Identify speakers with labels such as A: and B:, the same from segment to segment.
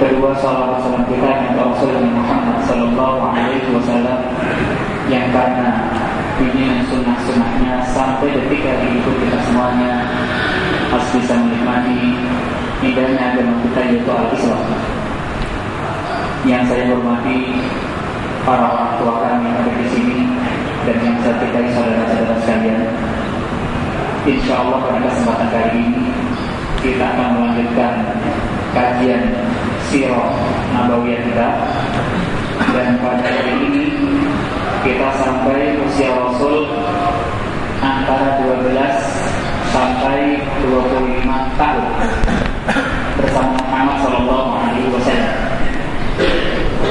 A: kedua salawat salam kita yang Rasul Muhammad sallallahu alaihi wasallam yang karena ini sunnah-sunnahnya sampai detik hari itu kita semuanya harus bisa menikmati indahnya agama kita yaitu al-Islam. Yang saya hormati para orang tua kami yang ada di sini dan yang saya cintai saudara-saudara sekalian. Insya Allah pada kesempatan kali ini kita akan melanjutkan kajian sirah nabawiyah kita dan pada hari ini kita sampai usia Rasul antara 12 sampai 25 tahun bersama Muhammad Sallallahu Alaihi Wasallam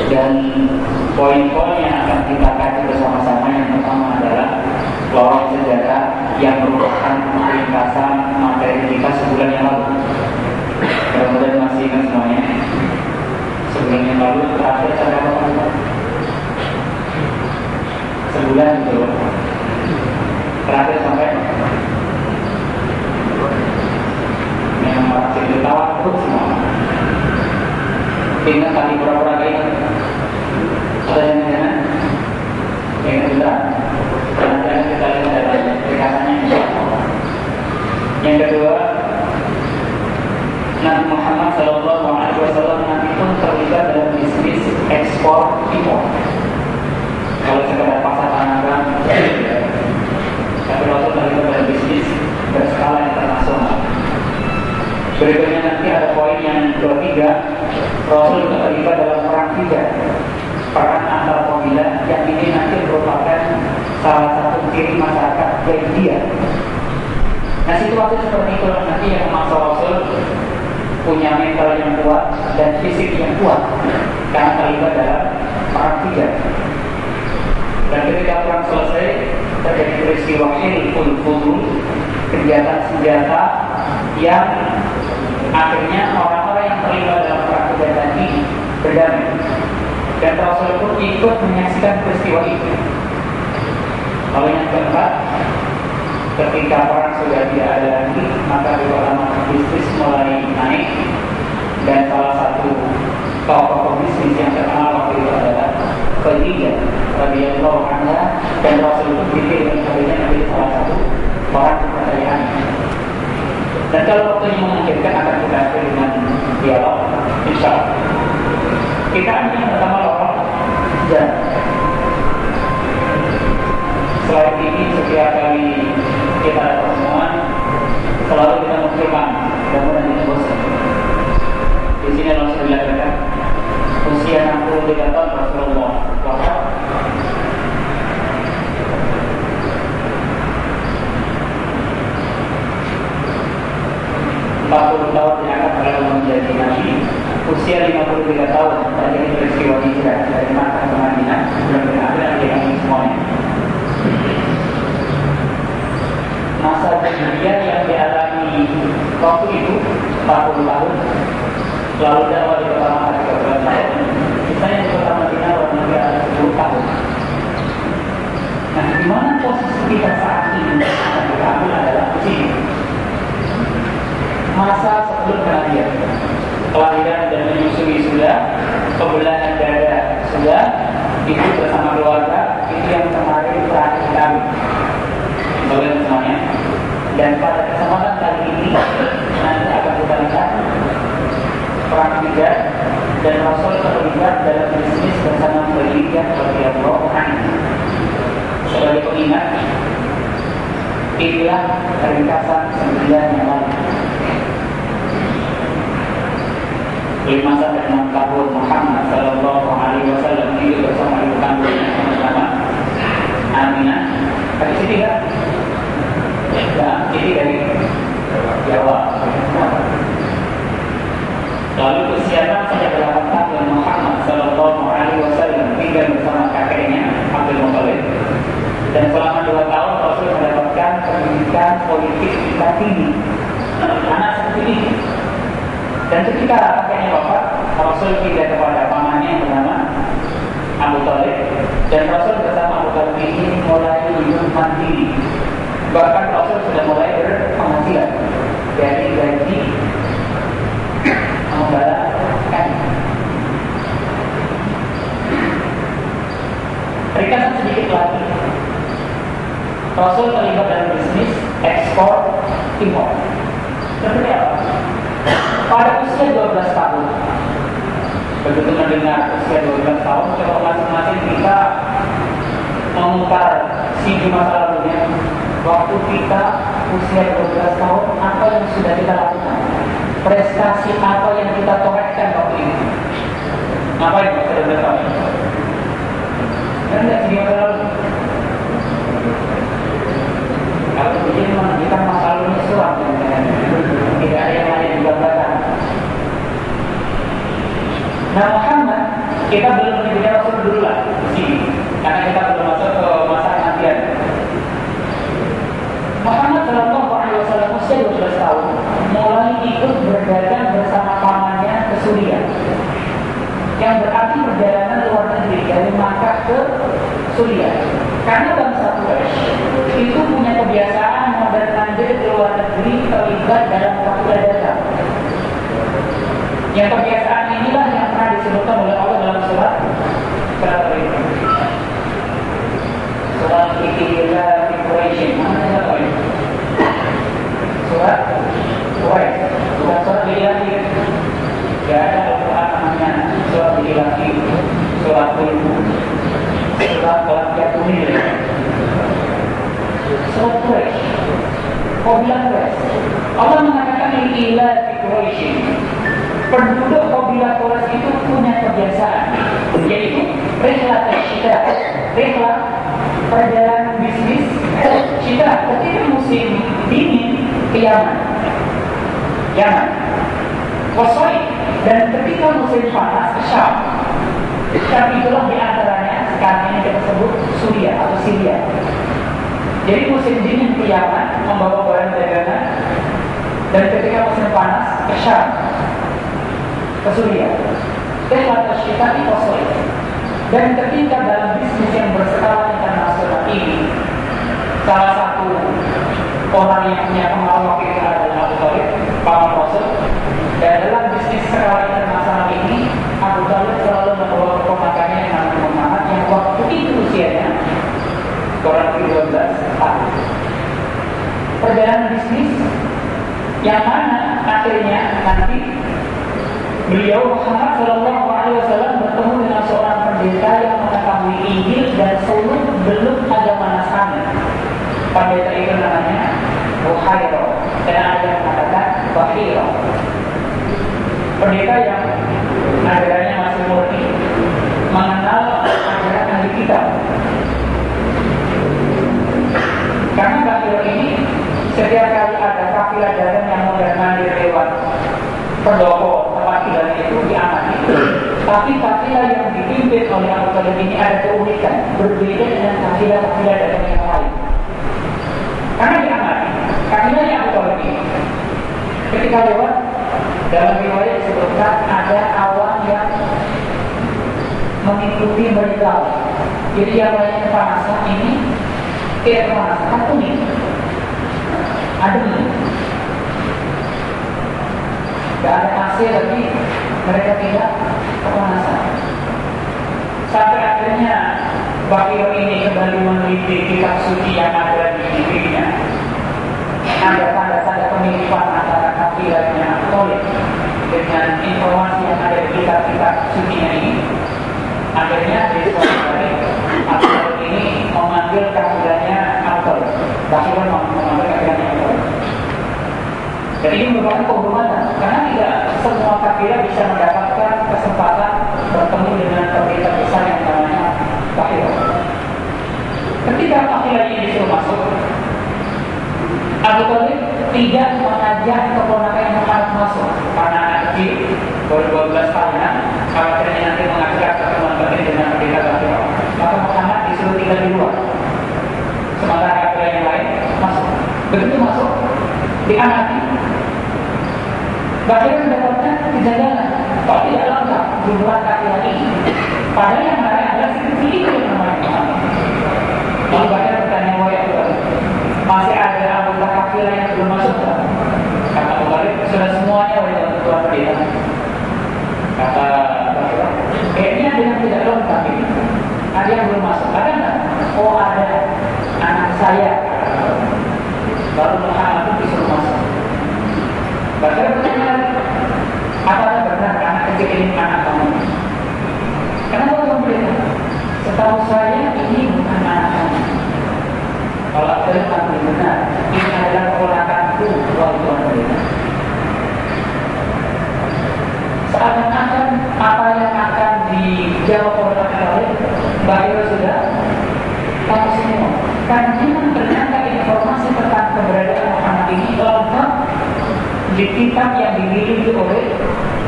A: dan poin-poin yang akan kita kaji bersama-sama yang pertama adalah lorong sejarah yang merupakan ringkasan materi kita sebulan yang lalu. Mudah-mudahan masih ingat semuanya. Sebulan yang lalu terakhir saya apa? Sebulan itu terakhir sampai yang masih ditawa terus semua. Ingat tadi pura-pura kali ada yang jangan yang kedua jangan kita lihat dalam ringkasannya yang kedua Nabi Muhammad Shallallahu Alaihi Wasallam nanti pun terlibat dalam bisnis ekspor impor kalau sekedar pasar tanah tapi Rasul terlibat dalam bisnis berskala internasional Berikutnya nanti ada poin yang ketiga Rasul terlibat dalam perang tiga perang antar kabilah yang ini nanti merupakan salah satu ciri masyarakat dia. Nah situasi seperti itu nanti yang memaksa Rasul punya mental yang kuat dan fisik yang kuat karena terlibat dalam perang tiga. Dan ketika perang selesai terjadi peristiwa Hilful Fudul kegiatan senjata yang akhirnya orang-orang yang terlibat dalam perang tiga ini berdamai. Dan Rasul pun ikut menyaksikan peristiwa itu. Lalu yang keempat, ketika perang sudah tidak ada lagi, maka ulama bisnis mulai naik. Dan salah satu tokoh bisnis yang terkenal waktu itu adalah Khadijah radhiyallahu anha dan Rasul pun dipilih menjadi salah satu orang kepercayaan. Dan kalau waktunya memungkinkan akan kita akhiri dengan dialog, insya Allah. Kita ini yang pertama lorong dan selain ini setiap kali kita ada pertemuan selalu kita dan mudah tidak bosan. Di sini Rasul kata usia 63 tahun Rasulullah 40 tahun diangkat oleh menjadi nabi usia 53 tahun terjadi peristiwa hijrah dari Makkah ke Madinah sudah berakhir di kami semuanya masa kejadian yang dialami waktu itu 40 tahun lalu dakwah di kota Makkah 13 tahun kita yang di kota Madinah warna 10 tahun. Nah gimana posisi pendekatan kemudian yang lain. Lima sampai enam tahun Muhammad Shallallahu Alaihi Wasallam ini bersama ibu kandungnya bersama Aminah. Tapi kan, ya, ini dari Jawa. Lalu usianya sejak delapan tahun Muhammad Shallallahu Alaihi Wasallam tinggal bersama kakeknya Abdul Muthalib dan selama dua tahun kakek kita tinggi, anak seperti ini. Dan ketika kakeknya bapak, Rasul tidak kepada pamannya yang bernama Abu Talib dan Rasul bersama Abu Talib ini mulai hidup mandiri. Bahkan Rasul sudah mulai berpenghasilan dari gaji mengembala kami. Ringkasan sedikit lagi. Rasul terlibat dalam bisnis ekspor impor. Seperti apa? Pada usia 12 tahun, begitu mendengar usia 12 tahun, coba masing-masing kita memutar CV masa lalunya. Waktu kita usia 12 tahun, apa yang sudah kita lakukan? Prestasi apa yang kita torehkan waktu itu? Apa yang 12 tahun? Dan tidak lalu. Kalau begini kita masa lalunya suram. Tidak ada yang lain digambarkan. Nah Muhammad kita belum menyebutnya Rasul dulu lah sini karena kita belum masuk ke masa kematian. Muhammad Shallallahu Alaihi Wasallam usia 12 tahun mulai ikut berdagang bersama pamannya ke Suriah yang berarti perjalanan luar negeri dari Makkah ke Suriah karena bangsa Quraisy itu punya kebiasaan modern mandir ke luar negeri terlibat dalam kafilah dagang yang kebiasaan inilah yang pernah disebutkan oleh Allah dalam surat surat ini. Surat Ikilah Quraisy. Surat? Surat Quraisy. Bukan surat Ikilah Tidak ada Al-Quran namanya surat Ikilah Surat Quraisy. Surat Quraisy Kunir. Surat Quraisy. Qabilah Quraisy. Allah mengatakan Ikilah Quraisy penduduk kabilah Quraisy itu punya kebiasaan yaitu rehla syita rehla perjalanan bisnis syita ketika musim dingin ke Yaman Yaman Wasoi dan ketika musim panas ke Syam Syam itulah di antaranya sekarang ini kita sebut Suriah atau Syria jadi musim dingin ke Yaman membawa barang dagangan dan ketika musim panas ke Syam ke Suriah. Tehlat Syitani Kosoi. Dan ketika dalam bisnis yang berskala internasional ini, salah satu orang yang punya pengaruh waktu itu adalah Abu Talib, Paman Rasul. Dan dalam bisnis skala internasional ini, Abu Talib selalu membawa keponakannya yang namanya Muhammad yang waktu itu usianya kurang lebih 12 tahun. Perjalanan bisnis yang mana akhirnya nanti Beliau Muhammad Shallallahu Alaihi Wasallam bertemu dengan seorang pendeta yang mengetahui Injil dan seluruh belum agama Nasrani. Pendeta itu namanya Buhairo dan ada yang mengatakan Bahiro. Pendeta yang ajarannya masih murni mengenal ajaran ahli kitab. Karena Bahiro ini setiap kali ada kafilah dagang yang mandir lewat pendopo tempat tinggalnya itu diamati. Tapi kafilah yang dipimpin oleh Talib ini ada keunikan, berbeda dengan kafilah-kafilah dagang yang lain. Karena diamati, kafilahnya Talib ini ketika lewat dalam riwayat disebutkan ada awan yang mengikuti beritahu. Jadi yang lainnya kepanasan ini tidak kepanasan, kan kuning. Adem Gak ada AC tapi mereka tidak kepanasan. Sampai akhirnya Bakir ini kembali meneliti kitab suci yang ada di dirinya. Ada tanda-tanda pemilipan antara kafirahnya Khalid dengan informasi yang ada di kitab-kitab suci ini. Akhirnya di suatu hari ini memanggil kafirahnya Abdul. Bakir. Jadi ini merupakan kehormatan karena tidak semua kafilah bisa mendapatkan kesempatan bertemu dengan pemerintah besar yang namanya kafilah. Ketika kafilah ini disuruh masuk, Abu Talib tidak mengajak keponakan yang Muhammad masuk karena anak kecil baru 12 tahunan khawatirnya nanti mengajak pertemuan batin dengan pemerintah kafilah. Maka Muhammad disuruh tinggal di luar. Sementara kafilah yang lain masuk. Begitu masuk, dianati. Bahkan mendapatkan kejanggalan. Kok tidak lengkap jumlah laki-laki? Padahal yang menarik adalah si itu yang namanya. Lalu bahkan pertanyaan Wahya masih ada anggota kafilah yang belum masuk Kata Abu sudah semuanya wahai Tuhan kita. Kata kayaknya yang tidak lengkap ini. Ada yang belum masuk. Ada nggak? Oh ada anak saya. Baru itu disuruh masuk. Apakah anak anak kamu? Kenapa bilang? Setahu saya ini bukan anak. Kalau saya kamu benar, ini adalah keponakanku, wahai Tuhan kita. Seakan-akan apa yang akan dijawab oleh orang lain, Bahaya sudah tahu semua. Karena ternyata informasi tentang keberadaan Muhammad ini lengkap di kitab yang dimiliki oleh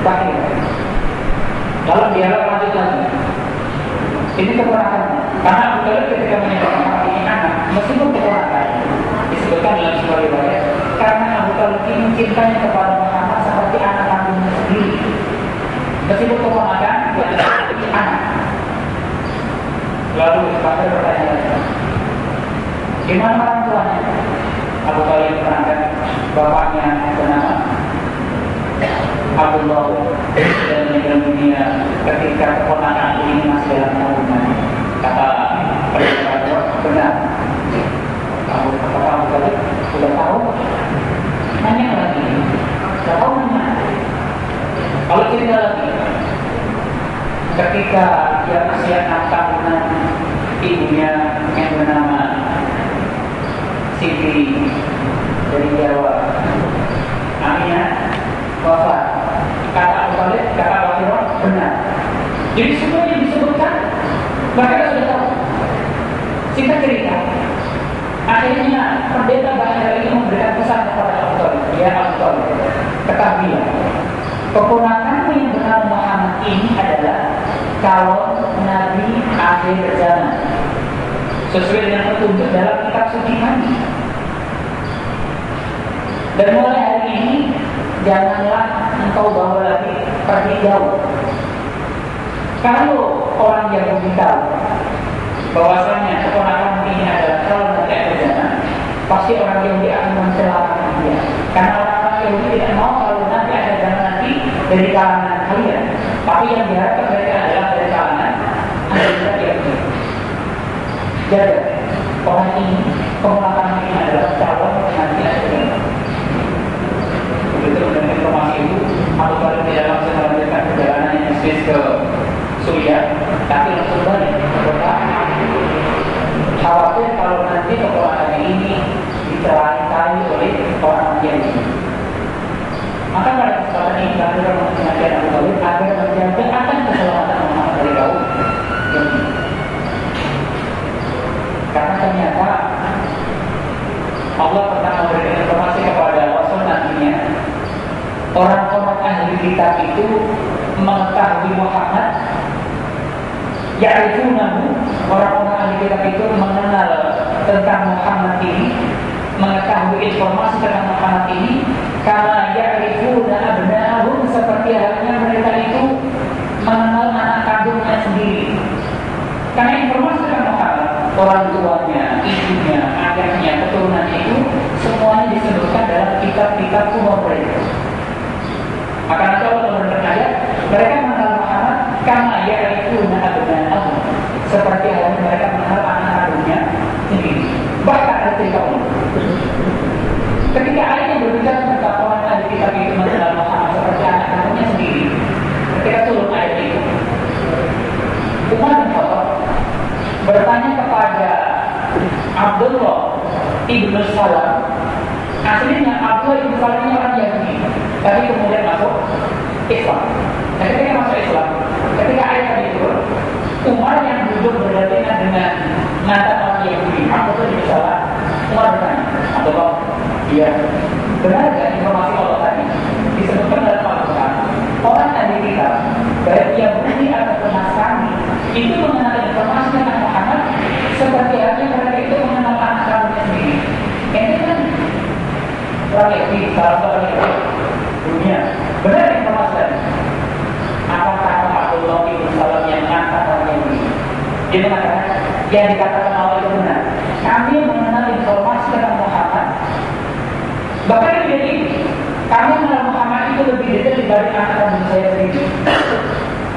A: Bahaya. Dalam dialog lanjut lagi. Ini keponakan. Karena Abu Talib ketika menyebutkan ini anak, meskipun keponakan, disebutkan dalam sebuah riwayat, karena Abu Talib ini cintanya kepada Muhammad seperti anak kandungnya sendiri. Meskipun dia adalah anak. Lalu pada pertanyaan Gimana orang tuanya? Abu Talib menerangkan bapaknya bernama Abdullah dan meninggal dunia ketika keponakan ini masih dalam kandungan. Kata pendengar benar. Kamu kata Abu Talib sudah tahu? Nanya lagi. Sudah tahu nanya. Kalau cerita lagi, ketika dia masih enam tahunan, ibunya yang bernama Siti dari Jawa, Aminah wafat. Kata Abu Talib, kata Abu benar. Jadi semua yang disebutkan mereka sudah tahu. Singkat cerita, akhirnya pendeta Bahaya ini memberikan pesan kepada Talib. Ya Talib, ketahuilah keponakanmu yang bernama Muhammad ini adalah calon Nabi akhir zaman sesuai dengan petunjuk dalam kitab suci kami. Dan mulai hari ini janganlah engkau bawa lagi pergi jauh. Kalau orang yang tahu bahwasanya keponakan ini adalah calon akhir zaman, pasti orang Yahudi akan mencelakakan dia. Karena orang-orang Yahudi tidak mau kalau nanti ada zaman nanti dari kalangan kalian. Tapi yang diharapkan mereka adalah dari kalangan Anda Yahudi. Jadi orang ini keponakan ini adalah calon nanti ada zaman. Begitu mendengar informasi Abu Bakar tidak langsung melanjutkan perjalanan yang ke Suriah, tapi langsung balik ke Khawatir kalau nanti keponakan ini dicelakai oleh orang yang ini. Maka pada kesempatan ini kami akan mengajar Abu Talib agar menjaga akan keselamatan Muhammad dari kaum ini. Karena ternyata Allah pernah memberikan informasi kepada Rasul nantinya orang-orang ahli kitab itu mengetahui Muhammad Ya'rifunahu Orang-orang ahli kitab itu mengenal tentang Muhammad ini Mengetahui informasi tentang Muhammad ini Karena ya'rifuna abna'ahum Seperti halnya mereka itu Mengenal anak kandungnya sendiri. Karena informasi tentang Muhammad Orang tuanya, ibunya, ayahnya, keturunannya itu Semuanya disebutkan dalam kitab-kitab kuno mereka Maka nanti Allah ayat Mereka mengenal Muhammad Karena ya'rifuna abna'ahum Seperti halnya mereka mengenal Iya. Benar nggak informasi Allah tadi? Disebutkan dalam Al-Quran, orang tadi kita, baik yang beri atau Nasrani, itu mengenal informasi tentang Muhammad seperti apa mereka itu mengenal anak kami sendiri. Ini kan orang yang di dalam dunia. Benar informasi tadi? Apakah kata Abdullah bin Salam yang nyata orang ini? Jadi mengatakan yang dikatakan Allah itu benar. Kami mengenal informasi Bahkan jadi kami mengenal Muhammad itu lebih detail dibanding anak kandung saya sendiri.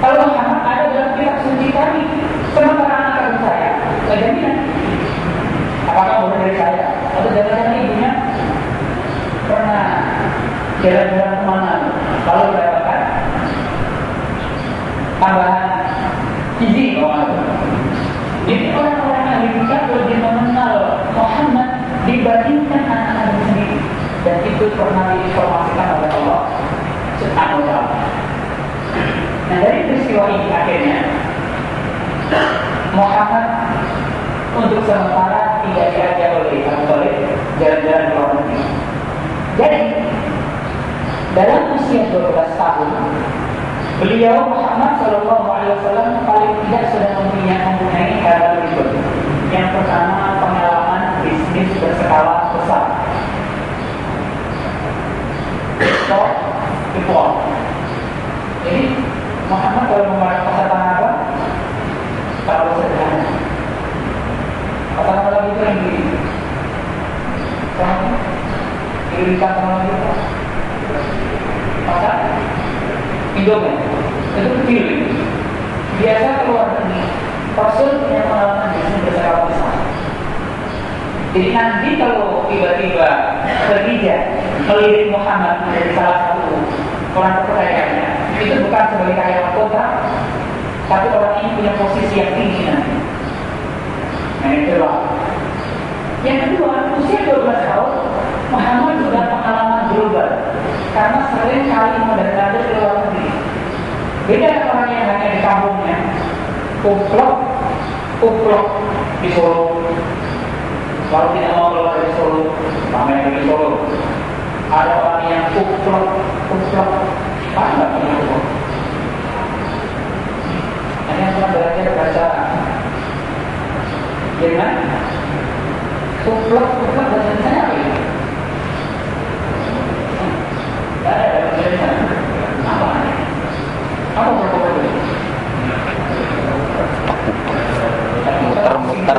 A: Kalau Muhammad ada dalam kitab suci kami, sementara anak kandung saya, jaminan. Apakah boleh dari saya? Atau jangan-jangan ibunya pernah jalan-jalan ke mana, lalu mendapatkan tambahan gizi Jadi orang-orang ahli kitab lebih mengenal Muhammad dibandingkan anak-anak dan itu pernah diinformasikan oleh Allah Subhanahu wa. Nah dari peristiwa ini akhirnya Muhammad untuk sementara tidak diajak oleh Abu Talib jalan-jalan ke luar negeri. Jadi dalam usia 12 tahun beliau Muhammad Shallallahu Alaihi Wasallam paling tidak sudah mempunyai mempunyai hal berikut. Yang pertama pengalaman bisnis berskala besar. Stop, import. Jadi Muhammad kalau memulai pasar tanah abang, kalau sederhana. Pasar tanah itu yang di sama di tanah itu pasar Indomie itu kecil. Biasa keluar negeri Rasul punya pengalaman bisnis berskala besar? Jadi nanti kalau tiba-tiba Khadijah melirik Muhammad menjadi salah satu orang kepercayaannya itu bukan sebagai karyawan kota tapi orang ini punya posisi yang tinggi nanti. Nah itu loh yang kedua usia 12 tahun Muhammad juga pengalaman global karena sering kali modern ke luar negeri. Beda orang yang hanya di kampungnya. Kuplok kuplok di Solo. Kalau tidak mau keluar dari Solo pamer di Solo ada orang yang kuplok apa nggak punya kuplok hanya cuma belajar bahasa Jerman kuplok kuplok bahasa Indonesia apa ya? Tidak ada bahasa Indonesia apa? Apa itu?
B: Muter-muter.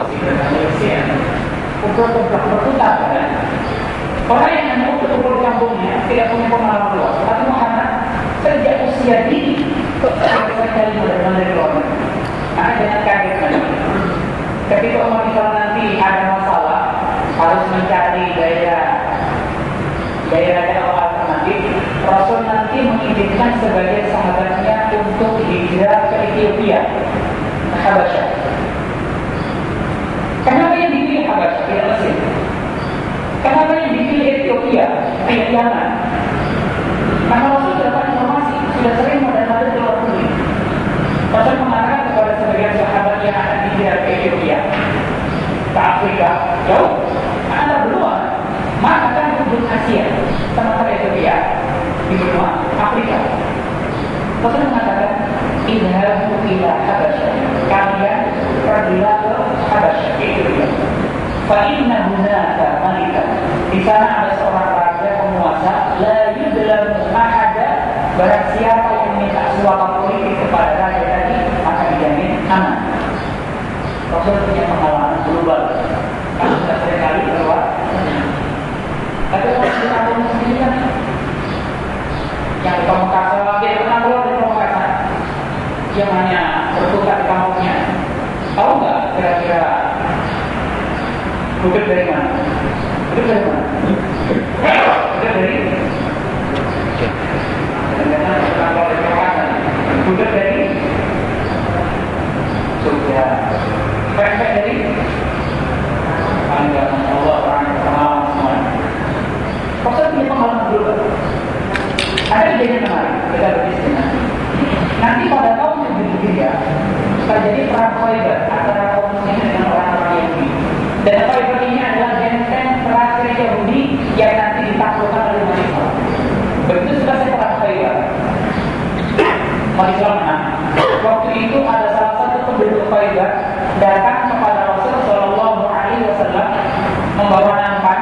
A: Berputar kan? Orang yang hanya berkumpul di kampungnya tidak punya pengalaman luas. Tapi Muhammad sejak usia dini sekali benar-benar dari luar. Nah, jangan kaget kan? Ketika umat Islam nanti ada masalah harus mencari daya daya dakwah alternatif, Rasul nanti mengizinkan sebagai sahabatnya untuk hijrah ke Ethiopia, Habasyah. Kenapa yang dipilih Habasyah, tidak Mesir? Kenapa yang dipilih Ethiopia, Yaman? Karena Rasul dapat informasi, sudah sering modal-modal ke luar negeri. Rasul mengatakan kepada sebagian sahabat yang akan hijrah ke Ethiopia, ke Afrika, jauh, anda berdua, maka akan penduduk Asia, sementara Ethiopia di benua Afrika. Rasul mengatakan, Idhabu ila Habasyah. Kalian pergilah ke Habasyah, ke Ethiopia. Fa'inna hunaka malika. Di sana ada seorang raja penguasa, la yudlamu ahada. Barang siapa yang minta suaka politik kepada raja tadi, maka dijamin aman. Rasul punya pengalaman global. Kamu sudah sering kali keluar. Tapi kalau di kampung kan yang di Pamekasan, dia pernah keluar dari Pamekasan. Yang hanya bertukar di kampungnya. Tahu nggak kira-kira Bukit dari mana? Bukit dari mana? Bukit dari Bukit dari Jogja. Pempek dari Anda Allah semua. Pasal punya pengalaman dulu. Ada kejadian menarik kita berdiskusi nanti. Pada tahun yang berikutnya terjadi perang Khaybar antara kaum muslimin dengan orang-orang Yahudi. Dan Khaybar ini yang nanti ditaklukkan oleh mahasiswa. Begitu sudah saya praktek ya. Mahasiswa menang. Waktu itu ada salah satu penduduk Faidah datang kepada Rasul Shallallahu Alaihi Wasallam membawa nampan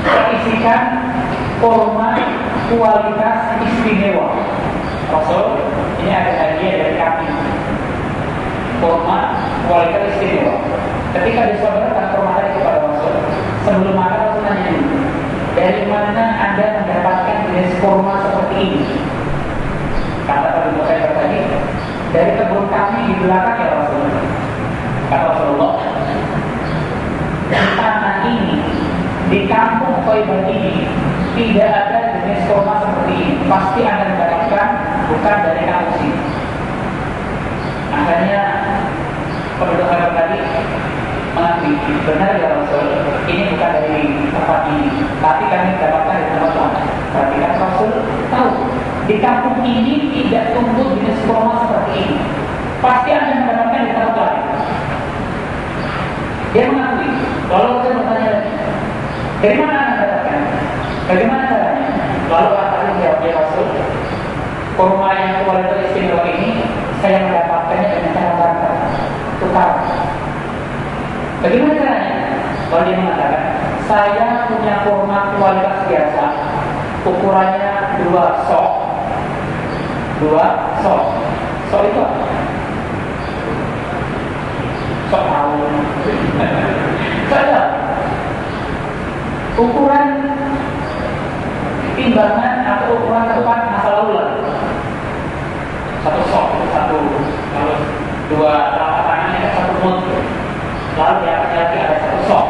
A: berisikan kurma kualitas istimewa. Rasul, ini ada hadiah dari kami. Kurma kualitas istimewa. Ketika disampaikan sebelum makan pertanyaan ini dari mana anda mendapatkan jenis kurma seperti ini? Kata Abu saya tadi dari kebun kami di belakang ya Rasulullah kata Rasulullah di tanah ini di kampung Toiban ini tidak ada jenis kurma seperti ini. Pasti anda mendapatkan bukan dari kampung sini. Makanya perlu tadi mengakui, benar ya Rasul, ini bukan dari tempat ini, tapi kami dapatkan dari tempat lain. Berarti kan Rasul tahu di kampung ini tidak tumbuh jenis kurma seperti ini. Pasti akan mendapatkan di tempat lain. Dia mengakui. Lalu saya bertanya lagi, dari mana anda dapatkan? Bagaimana caranya? Lalu kata jawab ya Rasul, kurma yang kualitas istimewa ini saya mendapatkannya dengan cara tukar. Bagaimana caranya? Lalu dia mengatakan, saya punya kurma kualitas biasa, ukurannya dua sok, dua sok. Sok itu apa? Sok tahu. Saya ukuran timbangan atau ukuran tempat masa lalu lah. Satu sok, satu kalau dua telapak tangannya ada satu mut. Lalu di atasnya lagi ada satu sok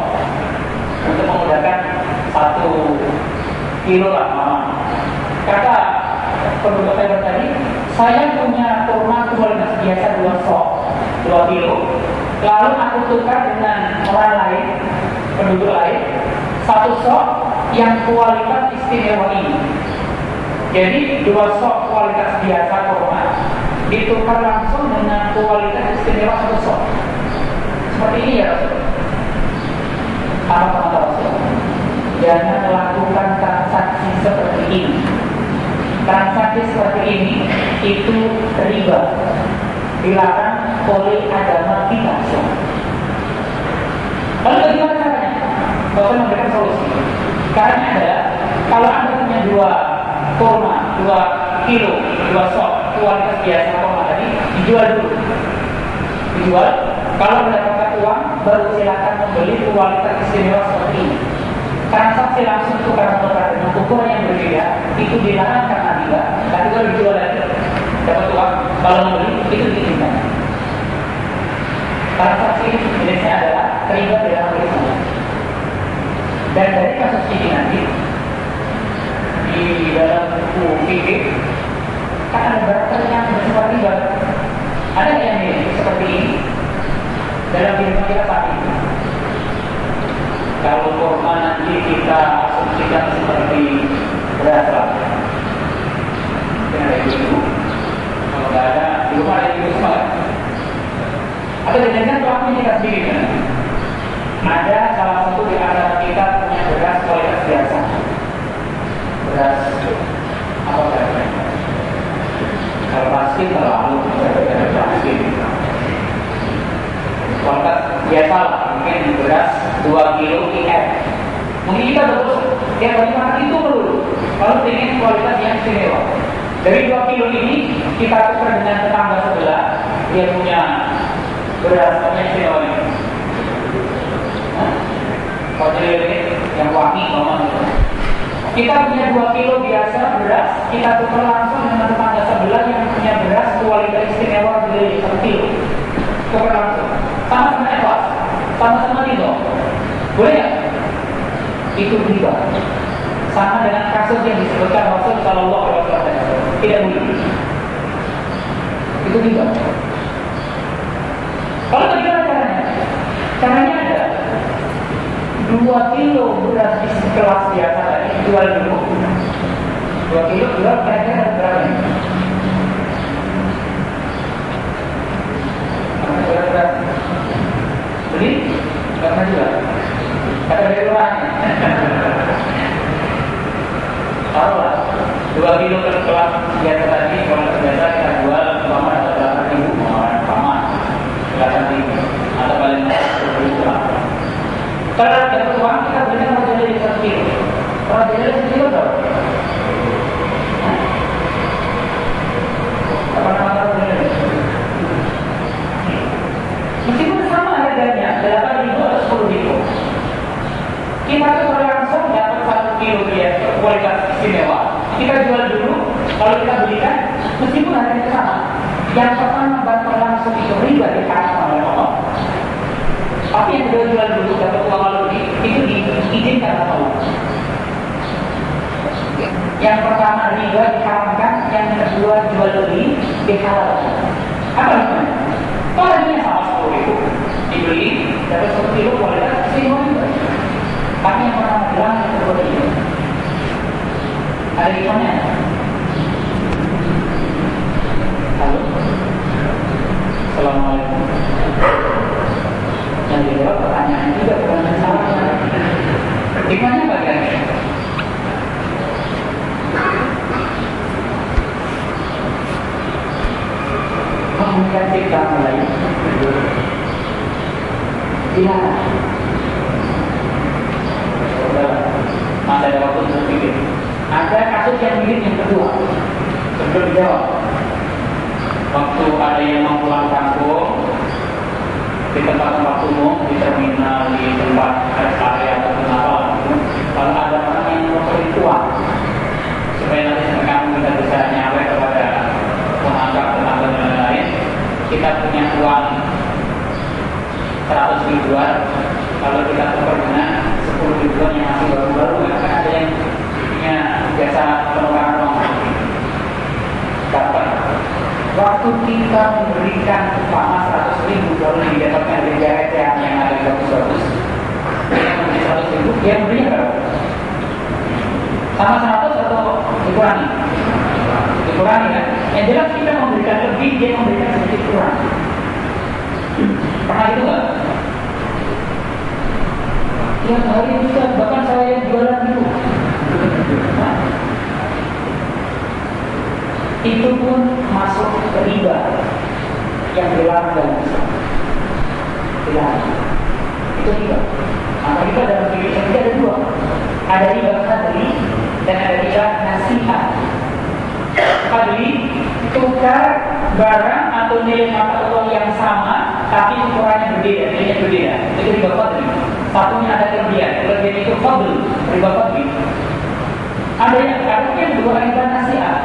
A: untuk memudahkan satu kilo lah mama. Kata penduduk saya tadi, saya punya kurma kualitas biasa dua sok, dua kilo. Lalu aku tukar dengan orang lain, penduduk lain, satu sok yang kualitas istimewa ini. Jadi dua sok kualitas biasa kurma ditukar langsung dengan kualitas istimewa satu sok. Seperti ini ya Rasul. Apa kata Rasul? Jangan melakukan ini. Transaksi seperti ini itu riba. Dilarang oleh agama kita. Lalu bagaimana caranya? Bapak memberikan solusi. Caranya adalah kalau anda punya dua kurma, dua kilo, dua sok kualitas biasa kurma tadi dijual dulu. Dijual. Kalau mendapatkan uang, baru silakan membeli kualitas istimewa seperti ini. Transaksi langsung tukar menukar dengan ukuran yang berbeda itu dilarang karena riba. Tapi kalau dijual lagi dapat uang, kalau membeli itu diizinkan. Transaksi jenisnya adalah riba dalam Islam. Dan dari kasus ini nanti di dalam buku fikih kan ada barter yang bersifat riba. Ada yang ini seperti ini dalam kehidupan kita saat ini. Kalau kurma nanti kita asumsikan seperti beras lah. Mungkin ada ibu Kalau nggak ada, di rumah ada ibu semua. Atau jangan-jangan pelakunya kita sendiri kan? Ada salah satu di antara kita punya beras kualitas biasa. Beras apa beras? Kalau pasti terlalu beras pasti. Kualitas biasa lah, mungkin beras 2 kilo IF. Mungkin kita terus yang bagi makan itu dulu. Kalau ingin kualitas yang istimewa. Dari 2 kilo ini kita tukar dengan tetangga sebelah, dia punya beras yang istimewa ini. Ini yang wangi, ngomong. Kita punya 2 kilo biasa beras, kita tukar langsung dengan tetangga sebelah yang punya beras kualitas istimewa dari 1 kilo. Tukar langsung. Sama-sama ikhlas, sama-sama ridho. Boleh nggak? Itu riba. Sama dengan kasus yang disebutkan Rasul Shallallahu Alaihi Wasallam. Tidak boleh. Itu riba. Kalau bagaimana caranya? Caranya ada dua kilo beras di kelas biasa tadi jual dulu. Dua kilo jual kira-kira berapa ini? Kira-kira beli karena jual. Kata dari. Taruhlah dua kilo ke kelas biasa tadi kalau biasa kita jual umpama atau delapan ribu umpama delapan ribu atau paling sepuluh ribu lah. Kalau dapat uang kita berikan mau jadi satu kilo. Jadi satu kilo berapa? Apa nama beli? Meskipun sama harganya delapan ribu atau sepuluh ribu, kita tuh langsung dapat satu kilo dia kualitas istimewa. Kita jual dulu, kalau kita belikan, meskipun harganya sama, Yang pertama bantuan langsung itu riba diharamkan oleh Allah. Tapi yang kedua jual dulu dapat uang lebih itu diizinkan oleh Allah. Yang pertama riba diharamkan, yang kedua jual beli dihalalkan. Apa namanya? Kalau ini sama sepuluh ribu dibeli dapat satu kilo kualitas semua juga. Tapi yang pertama bilang yang kedua ribu. Ada ikonnya? Halo? Assalamualaikum. Yang dijawab pertanyaan juga bukan salah. Ikonnya bagian Menghentikan cipta mulai Iya Masih ada waktu untuk pikir Ada kasus yang mirip yang kedua Sebelum dijawab Waktu ada yang mau pulang kampung Di tempat-tempat umum Di terminal, di tempat area atau apa Lalu ada orang yang memberi uang Supaya nanti kamu kita bisa nyawa kepada Penganggap tetangga dan lain-lain Kita punya uang 100 ribuan kalau kita tukar dengan 10 ribuan yang masih baru-baru ya kan ada yang punya jasa penukaran uang dapat waktu kita memberikan umpama 100 ribu lalu didapatkan dari jahit yang yang ada bagus-bagus dia memberi 100 ribu dia memberinya berapa? sama 100 atau dikurangi? dikurangi kan? yang jelas kita memberikan lebih dia memberikan sedikit kurang Pernah itu nggak? Tiap hari bisa, bahkan saya yang jualan itu. Nah, itu pun masuk ke riba yang dilarang dalam Islam. Dilarang. Itu riba. Maka riba dalam diri sendiri ada dua. Ada riba kadri dan ada riba nasihat. Kadri tukar barang atau nilai mata uang yang sama tapi ukurannya berbeda, nilainya berbeda. Itu riba fadli. Satunya ada kelebihan, kelebihan itu fadl, riba fadli. Ada yang ada yang dua riba nasihat.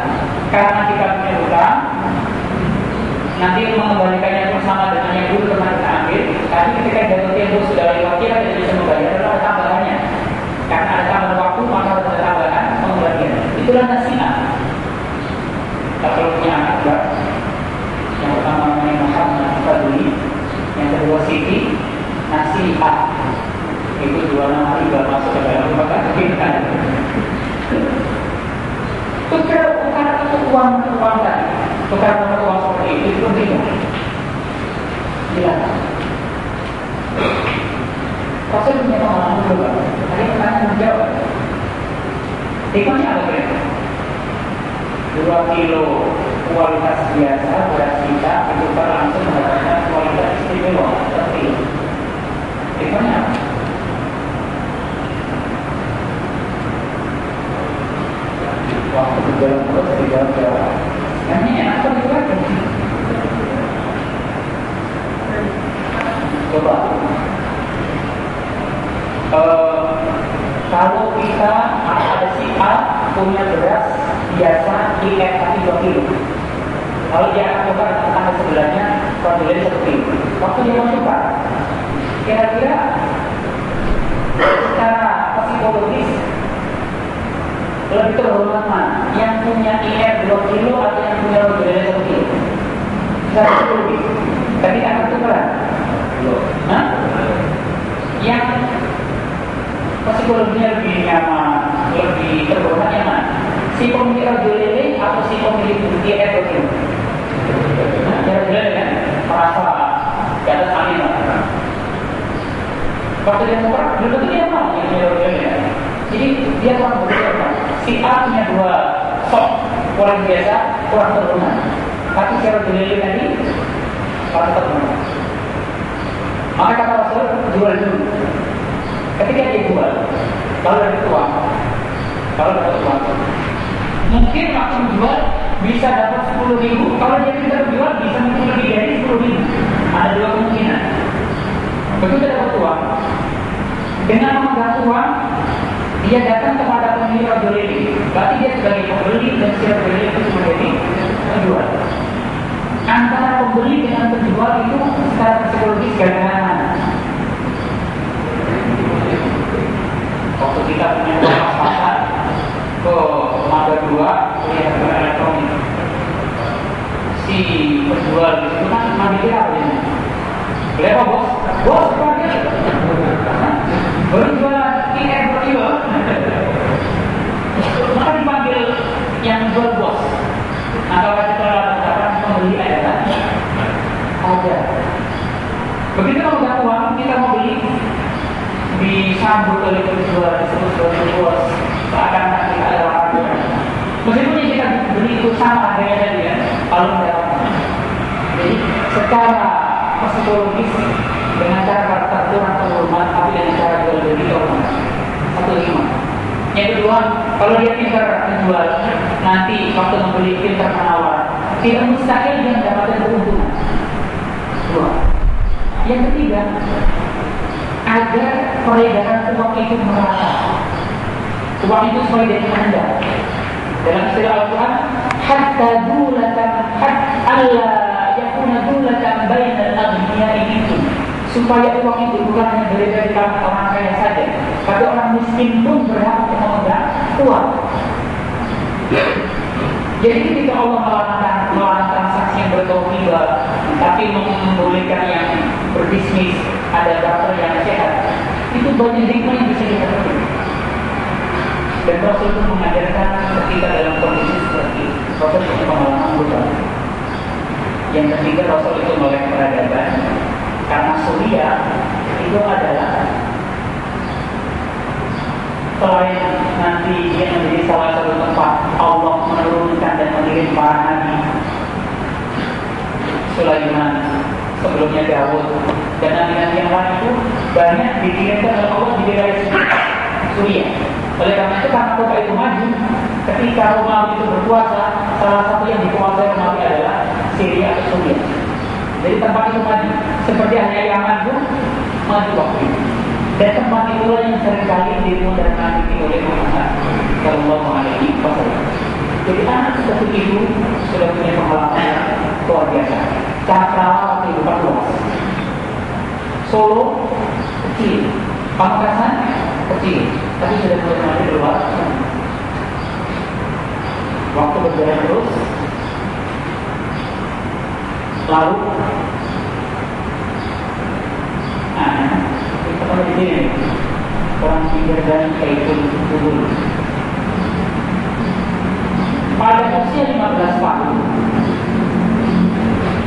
A: Karena kita punya utang, nanti mengembalikannya bersama dengan yang dulu pernah kita ambil. Tapi ketika jatuh tempo sudah lewat kita tidak bisa membayar, ada tambahannya. Karena ada tambahan waktu, maka ada tambahan pengembalian. Itulah nasihat. Kalau punya anak yang pertama namanya Muhammad Fadli, yang kedua Siti, Nasihat. Itu dua nama riba masuk ke dalam lembaga kita. Tukar tukar itu uang tadi, tukar tukar uang seperti itu itu tidak. Tidak. Rasul punya pengalaman juga. Tadi pertanyaan menjawab. Ikonnya apa kira? Dua kilo kualitas biasa beras kita bertukar langsung mendapatkan kualitas istimewa seperti itu. Ikonnya apa? Waktu berjalan terus Dengan memegang uang, dia datang kepada pemilik penjual ini. Berarti dia sebagai pembeli dan si pembeli itu sebagai penjual. Antara pembeli dengan penjual itu secara psikologis gagal Waktu kita punya uang pasar ke mata dua, lihat ke elektronik. Si penjual itu kan mandiri harganya. Berapa bos? Bos, bos. Disambut oleh penjual disebut sebagai seakan-akan kita ada larangan. Meskipun kita beli itu sama harganya tadi ya, kalau mendapatkan. Jadi secara psikologis dengan cara tertentu orang penghormat, tapi dengan cara jual beli hormat. Satu lima. Yang kedua, kalau dia pintar menjual, nanti waktu membeli pintar menawar, tidak mustahil dia mendapatkan keuntungan. Dua. Yang ketiga, agar peredaran uang itu merata. Uang itu sesuai dengan anda. Dalam istilah Al-Quran, hatta dulatan alla yakuna dulatan bainal aghniyai itu supaya uang itu bukan hanya beredar di kalangan orang kaya saja, tapi orang miskin pun berhak untuk memegang uang. Jadi ketika Allah melarang yang bertauhid, tapi membolehkan yang berbisnis ada dokter yang sehat, itu banyak hikmah yang bisa kita petik. Dan Rasul itu mengajarkan ketika dalam kondisi seperti Rasul punya pengalaman bukan. Yang ketiga Rasul itu melek peradaban karena Suriah itu adalah selain nanti yang menjadi salah satu tempat Allah menurunkan dan mengirim para nabi Sulaiman sebelumnya Daud dan nabi-nabi yang lain itu banyak dikirimkan oleh Allah di wilayah Suriah. Oleh karena itu karena kota itu maju, ketika Romawi itu berkuasa, salah satu yang dikuasai Romawi adalah Syria atau Suriah. Jadi tempat itu maju, seperti hanya yang maju, maju waktu itu. Dan tempat itulah yang sering kali nanti oleh Muhammad Sallallahu Alaihi Wasallam. Jadi anak seperti itu sudah punya pengalaman yang luar biasa. Cakrawala kehidupan luas. Solo kecil, Pamekasan kecil, tapi sudah mulai mati luar. Waktu berjalan terus, lalu nah, kita di sini orang tiga dan kaitun kubur. Pada usia 15 tahun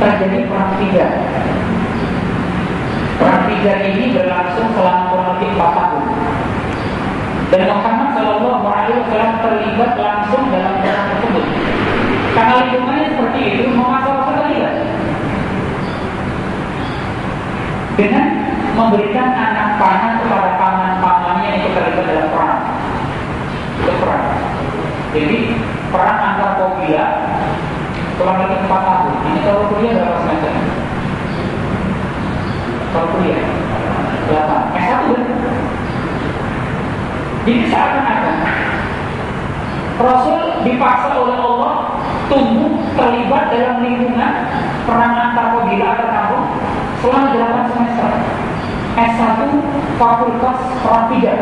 A: terjadi perang tiga. Perang tiga ini berlangsung selama kurang lebih 4 tahun. Dan Muhammad Shallallahu Alaihi Wasallam terlibat langsung dalam perang tersebut. Karena lingkungannya seperti itu, memaksa Rasul terlibat. Dengan memberikan anak panah kepada paman-pamannya yang terlibat dalam perang. Itu perang. Jadi perang antar kaum kurang lebih 4 tahun. Ini kalau kuliah berapa semester? Kalau kuliah 8. S1 kan? Jadi seakan-akan Rasul dipaksa oleh Allah tumbuh terlibat dalam lingkungan perang antar kabilah atau kampung selama 8 semester. S1 fakultas perang tiga.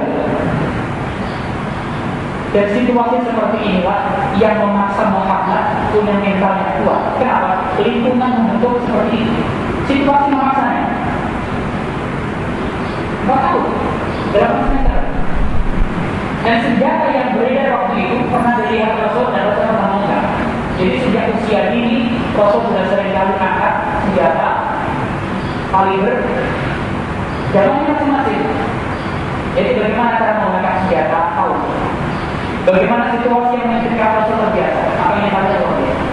A: Dan situasi seperti inilah yang memaksa Muhammad punya mental yang kuat. Kenapa? Lingkungan membentuk seperti ini. Situasi memaksanya. Empat tahun, dalam semester. Dan senjata yang beredar waktu itu pernah dilihat Rasul dan Rasul pernah mengangkat. Jadi sejak usia dini Rasul sudah sering kali angkat senjata kaliber jalannya masing-masing. Jadi bagaimana cara mengangkat senjata? Tahu. Bagaimana situasi yang menjadikan Rasul terbiasa? Apa yang ada luar biasa?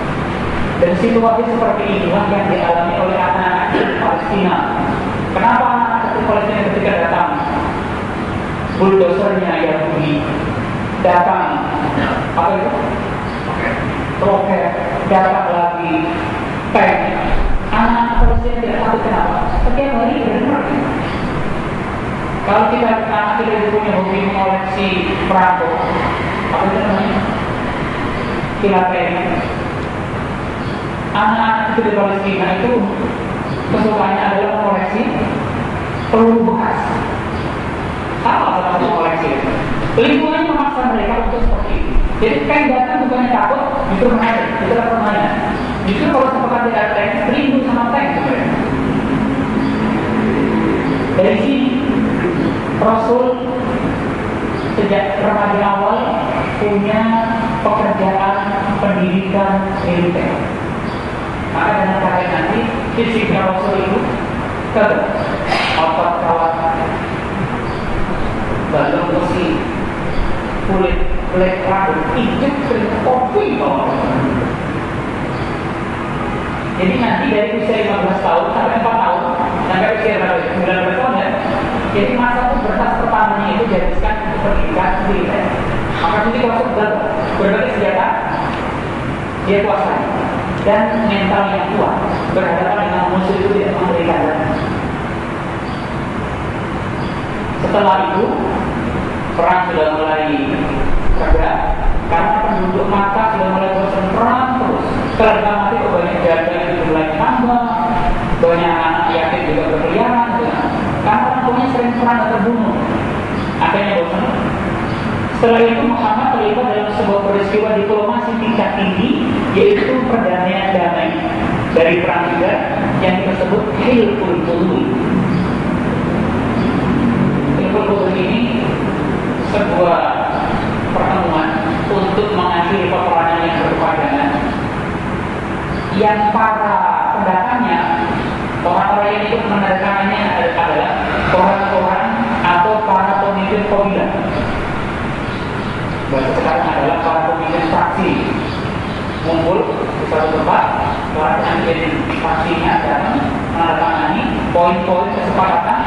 A: Dan situasi seperti inilah yang dialami oleh anak-anak Palestina. Kenapa anak-anak Palestina ketika datang? Bulldosernya Yahudi datang apa itu? Roket datang lagi tank. Anak-anak Palestina tidak tahu kenapa. Setiap hari benar kalau kita anak kita punya hobi mengoleksi perampok, apa namanya kira-kira anak-anak kecil Palestina itu kesukaannya adalah koleksi peluru bekas. Apa sama koleksi. Lingkungan memaksa mereka untuk seperti itu jadi kan datang bukannya takut itu menarik itu adalah permainan. Justru kalau sepekan tidak ada tank rindu sama tank dari sini Rasul sejak remaja awal punya pekerjaan pendidikan militer. Maka dengan cara nanti fisik Rasul itu ke otot kawat balon besi kulit kulit rambut injek kering kopi jadi nanti dari usia 15 tahun sampai 4 tahun sampai usia 19 tahun ya jadi masa itu dihabiskan untuk pendidikan militer maka nanti masuk berbagai senjata. Dia kuasai dan mental yang kuat berhadapan dengan musuh itu tidak memberikan. Setelah itu perang sudah mulai reda karena penduduk mata sudah mulai bosan perang terus. Karena mati banyak jaga yang mulai tambah, banyak anak yatim juga berkeliaran, karena orang sering perang terbunuh. Akhirnya bosan. Setelah itu Muhammad terlibat dalam sebuah peristiwa diplomasi tingkat tinggi, yaitu perdamaian damai dari perang juga yang disebut Hilful Tului. Hilful Tului ini sebuah pertemuan untuk mengakhiri peperangan yang berkepanjangan yang para pendatangnya orang-orang yang ikut menandatangannya adalah orang-orang atau para pemimpin kabilah bahasa sekarang adalah para pemimpin fraksi. Ngumpul di satu tempat para pemimpin fraksinya dan menandatangani poin-poin kesepakatan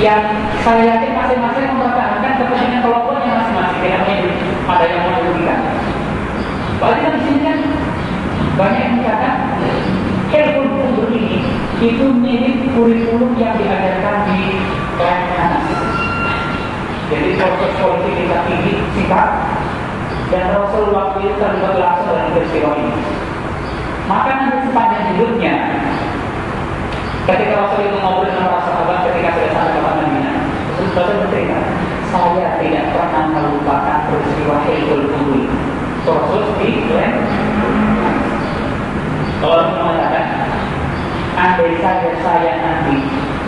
A: yang saya yakin masing-masing mempertahankan kepentingan kelompoknya masing-masing tidak ada yang mau dirugikan. Berarti di sini kan banyak yang mengatakan untuk ini itu mirip kurikulum yang diajarkan proses politik kita tinggi singkat dan Rasul waktu itu terlibat langsung dalam peristiwa ini. Maka nanti sepanjang hidupnya Ketika Rasul itu ngobrol dengan para sahabat ketika sudah sampai ke Madinah, Rasul bercerita, saya tidak pernah melupakan peristiwa Hegel Kudui. Rasul di Kalau mengatakan, andai saja saya nanti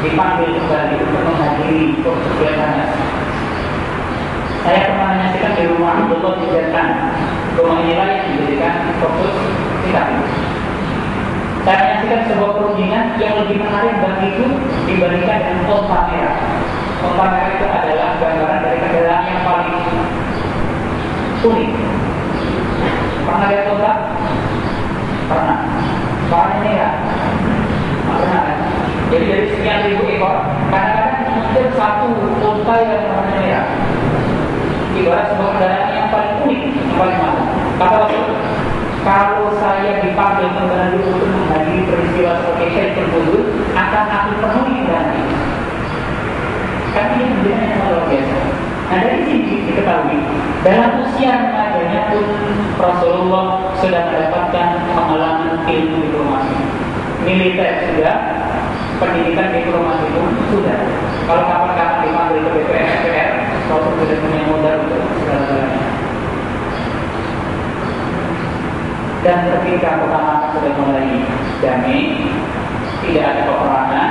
A: dipanggil kembali untuk menghadiri persetujuan saya pernah menyaksikan di rumah Abdullah di Rumah inilah yang dijadikan fokus kita. Saya menyaksikan sebuah perundingan yang lebih menarik bagiku dibandingkan dengan kota merah. Kota merah itu adalah gambaran dari kendaraan yang paling unik. Pernah lihat kota? Pernah. Warna merah. Pernah kan? Jadi dari sekian ribu ekor, kadang-kadang mungkin satu kota yang Ibarat sebuah kendaraan yang paling unik, paling mahal. Kata Rasul, kalau saya dipanggil kembali untuk menghadiri peristiwa sebagai syaitan tersebut akan aku penuhi berarti. Kan ini menjadi yang luar biasa. Nah dari sini diketahui dalam usia remajanya pun Rasulullah sudah mendapatkan pengalaman ilmu diplomasi. Militer sudah, pendidikan diplomasi pun sudah. Kalau kapan-kapan dipanggil ke BPR, Rasul sudah punya modal segala-galanya. dan ketika pertama sudah mulai damai, tidak ada peperangan,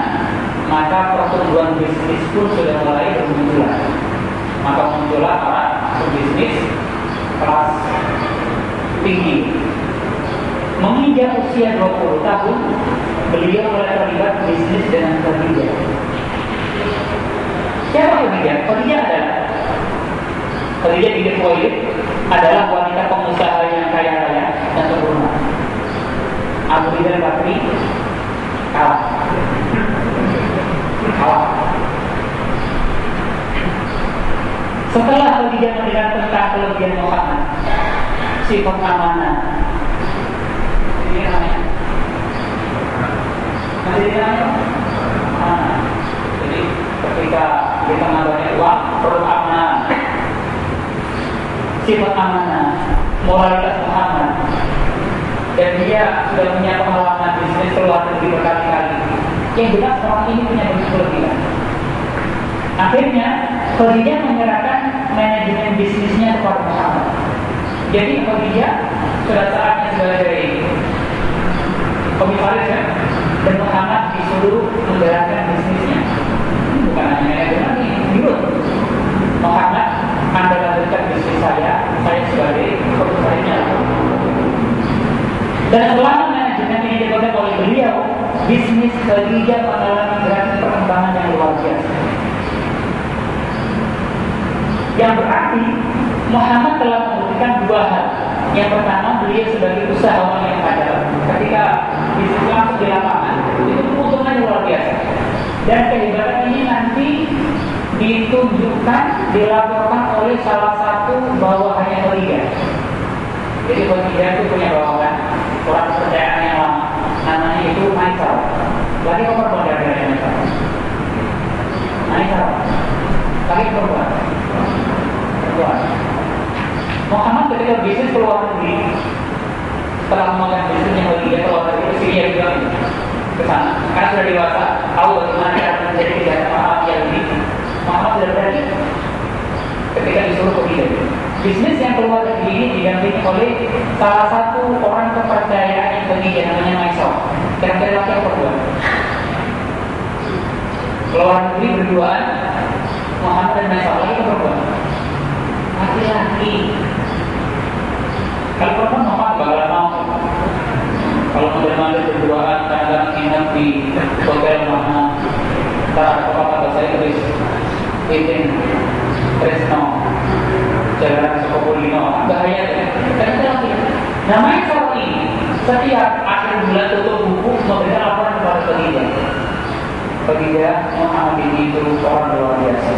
A: maka pertumbuhan bisnis pun sudah mulai bermunculan. Maka muncullah para pebisnis kelas tinggi. Menginjak usia 20 tahun, beliau mulai terlibat bisnis dengan Khadijah. Siapa Khadijah? Khadijah adalah Khadijah binti Khuwailid adalah wanita pengusaha yang kaya raya dan sempurna. Abu Rizal Bakri kalah. Kalah. Setelah Khadijah mendengar tentang kelebihan Muhammad, namanya masih namanya Jadi ketika tengah banyak uang, perut amanah, sifat amanah, moralitas Muhammad dan dia sudah punya pengalaman bisnis keluar negeri berkali-kali. Yang jelas orang ini punya banyak kelebihan. Akhirnya Khadijah menyerahkan manajemen bisnisnya kepada Muhammad. Jadi Khadijah sudah saatnya sebagai komisaris ya, dan Muhammad disuruh menggerakkan bisnisnya. bukan hanya manajemen ini dirut Muhammad anda lanjutkan bisnis saya saya sebagai komisarisnya dan selama manajemen ini dipegang oleh beliau bisnis Khadijah mengalami gradasi perkembangan yang luar biasa. Yang berarti Muhammad telah membuktikan dua hal. Yang pertama beliau sebagai usahawan yang ada ketika bisnis langsung di lapangan itu keuntungan luar biasa. Dan kehebatan ini nanti ditunjukkan dilaporkan oleh salah satu bawahannya Khadijah jadi Khadijah itu punya bawahan. Orang kepercayaan yang lama. Namanya itu Maisal lagi perempuan dari Maisal Maisal lagi perempuan. Perempuan. Muhammad ketika bisnis keluar negeri setelah memegang bisnisnya lagi dia keluar negeri ke Syria juga ke sana. Karena sudah dewasa tahu bagaimana cara menjadi kejahatan orang yang ini Muhammad sudah berani ketika disuruh dari bisnis yang keluar negeri ini didampingi oleh salah satu orang kepercayaan yang tinggi namanya Maisel. Kira-kira laki apa berdua keluar negeri berduaan Muhammad dan Maisel. Lagi atau perempuan laki-laki. Kalau perempuan Muhammad bakalan mau kalau model-model berduaan kadang-kadang nginep di hotel mana ntar ada apa kata saya tulis izin Tresno. Jalan Sukopolino bahaya kan karena lagi. Namanya seperti setiap akhir bulan tutup buku memberikan laporan kepada Khadijah Khadijah Muhammad ini itu orang luar biasa.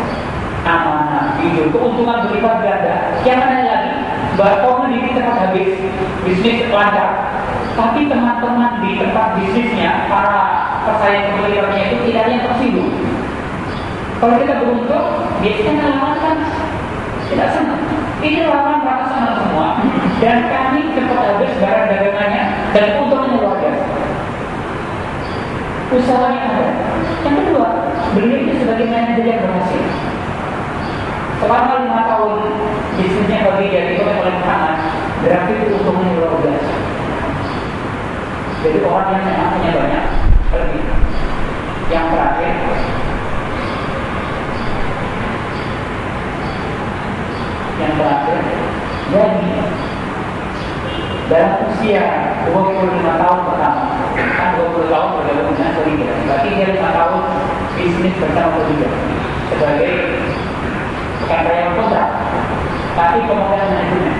A: Amanah jujur keuntungan berlipat ganda yang mana lagi? Bahwa ini cepat habis. Bisnis lancar. Tapi teman-teman di tempat bisnisnya para pesaing pembeliannya itu tidak ada yang tersinggung kalau kita beruntung biasanya ngalaman tidak senang. Ini lawan merasa senang semua. Dan kami cepat habis barang dagangannya dan untungnya luar biasa. Usahanya ada. Yang kedua beliau itu sebagai manajer yang berhasil. Selama lima tahun bisnisnya bagi jadi oleh Muhammad berarti keuntungannya luar biasa. Jadi orang yang punya banyak lebih. Yang terakhir yang terakhir jadi dalam usia 25 tahun pertama. Kan 20 tahun bergabung dengan Soliga berarti dia 5 tahun bisnis bersama Soliga sebagai bukan karyawan kontrak tapi pemegang manajemen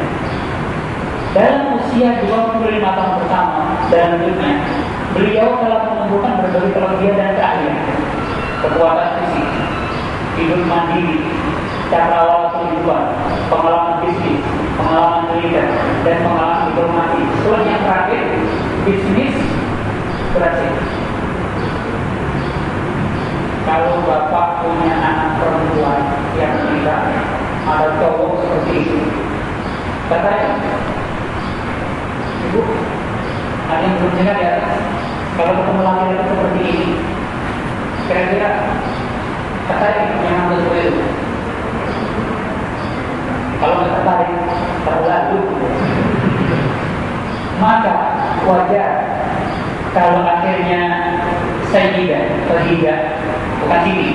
A: dalam usia 25 tahun pertama dalam hidupnya beliau telah menumbuhkan berbagai kelebihan dan keahlian. Kekuatan fisik hidup mandiri cara kehidupan pengalaman bisnis pengalaman militer dan pengalaman diplomasi. Setelah yang terakhir bisnis berhasil kalau bapak punya anak perempuan yang menikah ada cowok seperti itu. Katanya ibu? Ada yang belum di atas kalau ketemu laki-laki seperti ini kira-kira katanya yang harus itu kalau tertarik terlalu. Maka wajar kalau akhirnya Sayyidah Sayyidah bukan sini.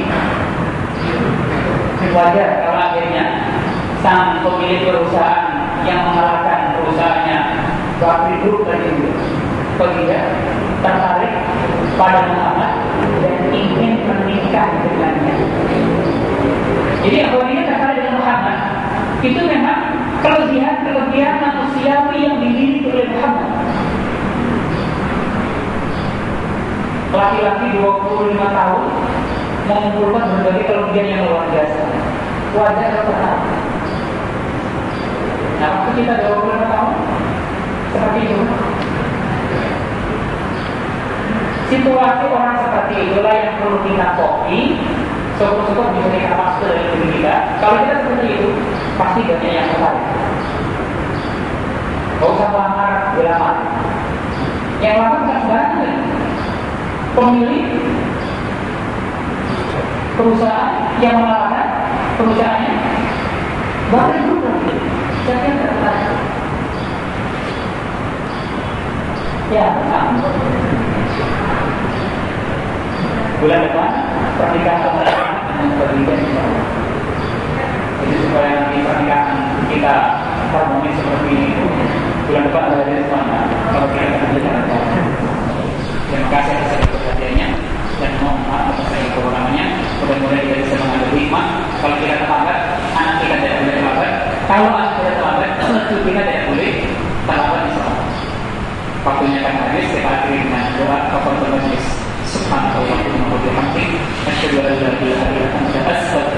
A: Wajar kalau akhirnya sang pemilik perusahaan yang mengalahkan perusahaannya Bakri Group dan itu tertarik pada Muhammad dan ingin menikah dengannya. Jadi apabila tertarik dengan Muhammad itu memang kelebihan-kelebihan manusiawi yang dimiliki oleh Muhammad laki-laki 25 tahun mengumpulkan berbagai kelebihan yang luar biasa. Wajar atau tak? Nah, waktu kita 25 tahun seperti itu. Situasi orang seperti itulah yang perlu kita kopi. Syukur-syukur bisa kita masuk dari diri kita. Kalau kita seperti itu, pasti banyak yang tertarik. Gak usah melamar, dilamar. Yang lamar bukan sembarangan pemilik perusahaan yang mengalahkan perusahaannya bahkan juga siapa yang tertarik ya nah. bulan depan pernikahan berbeda Allah. Jadi supaya nanti pernikahan kita harmonis seperti ini itu bulan depan ada di mana kalau kita akan berjalan Terima kasih atas perhatiannya dan mohon maaf atas segala kekurangannya. Mudah-mudahan kita bisa mengambil hikmah. Kalau kita terlambat, anak kita tidak boleh terlambat. Kalau anak kita terlambat, tentu kita tidak boleh terlambat di sana. Waktunya akan habis, kita akhiri dengan doa Subhanallah, Alhamdulillah, Alhamdulillah, Alhamdulillah, Alhamdulillah, Alhamdulillah, Alhamdulillah, Alhamdulillah,